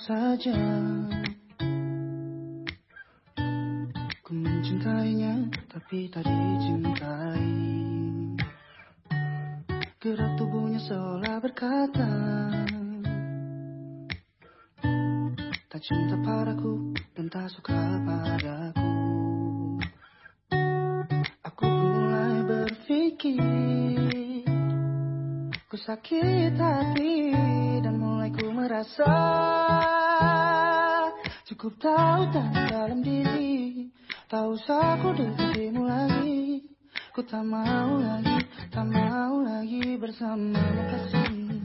saja. Ku mencintainya tapi tak dicintai. Gerak tubuhnya seolah berkata Tak cinta padaku dan tak suka padaku. Aku mulai berpikir Ku sakit hati ku merasa Cukup tahu dan dalam diri. Tak usah ku dekatimu lagi. Ku tak mau lagi, tak mau lagi bersamamu kasih.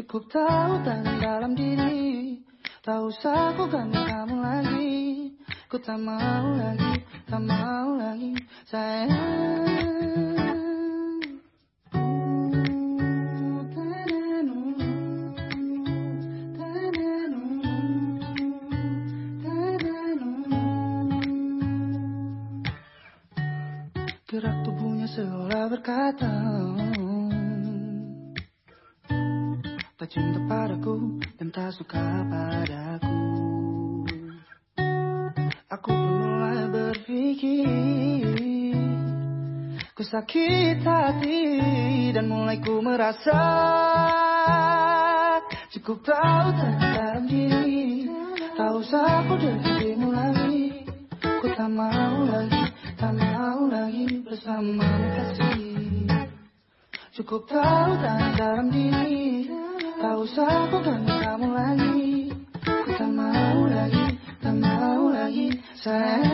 Cukup tahu dan dalam diri. Tak usah ku ganggu kamu lagi. Ku tak mau lagi, tak mau lagi sayang Gerak tubuhnya seolah berkata Tak cinta padaku dan tak suka padaku. Aku mulai berpikir Ku sakit hati dan mulai ku merasa Cukup tahu dalam diri. Tak usah ku dekatimu bersamamu kasih Cukup tahu dalam diri. Tak usah ku ganggu kamu lagi. Ku tak mau lagi, tak mau lagi. Sayang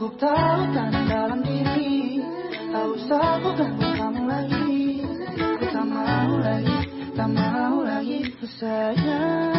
Cukup tahu tanah dalam diri Tak usah ku ganggu kamu lagi. Ku tak mau lagi, tak mau lagi sayang